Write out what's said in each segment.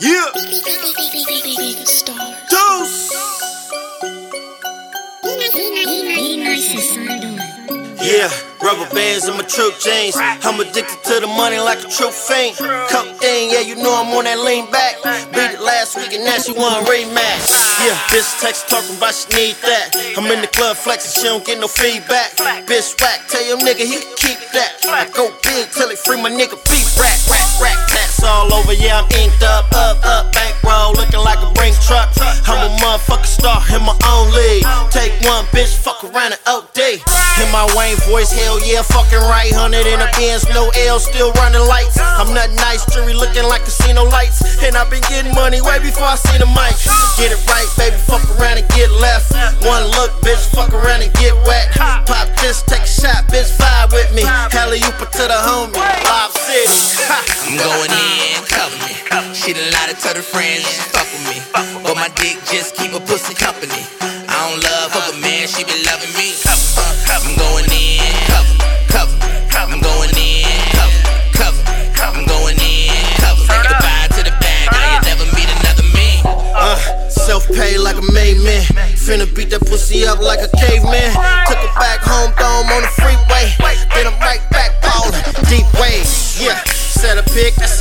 Yeah. Deuce. Yeah, rubber bands in my troop jeans. I'm addicted to the money like a true fiend. Cocaine, yeah, you know I'm on that lean back. Beat it last week and now she want a rematch. Yeah, bitch text talking about she need that. I'm in the club flexing, she don't get no feedback. Bitch whack, tell your nigga he can keep that. I go big till they free my nigga beat rap. all over. Yeah, I'm inked up, up, up, bankroll, looking like a brink truck. I'm a motherfucking star in my own league. Take one bitch, fuck around and OD. In my Wayne voice, hell yeah, fucking right. Hundred in a Benz, no L, still running lights. I'm not nice, jury looking like casino lights. And I've been getting money way before I seen the mic. Get it right, baby, fuck around and get left. One look, bitch, fuck around and get wet. Pop this, take a shot, bitch, vibe with me. Hella you put to the homie, Lob City. I'm going in. She done lied to tell her friends she fuck with me. But my dick just keep a pussy company. I don't love her, but man, she be loving me. I'm going in, cover cover. I'm going in, cover cover. I'm going in, cover me. Goodbye to the bag, now you never meet another me. Uh, self-paid like a made man. Finna beat that pussy up like a caveman.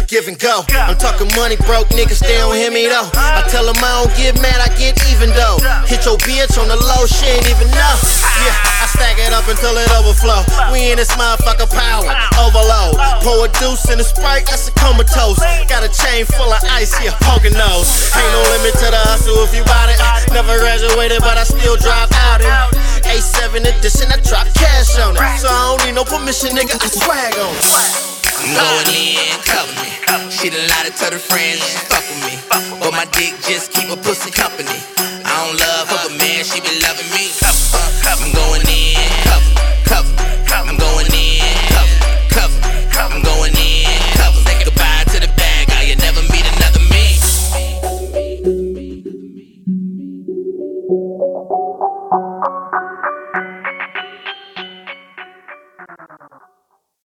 Give and go. I'm talking money broke niggas, they don't hear me though. I tell them I don't get mad, I get even though. Hit your bitch on the low, she ain't even know. Yeah, I stack it up until it overflow. We in this motherfucker power, overload. Pour a deuce in the sprite, that's a comatose. Got a chain full of ice, yeah, poking nose. Ain't no limit to the hustle if you bout it. Never graduated, but I still drive out it. A7 edition, I drop cash on it. So I don't need no permission, nigga, I swag on it. Going in, cover She done lied to tell friends fuck with me. But my dick just keep a pussy company.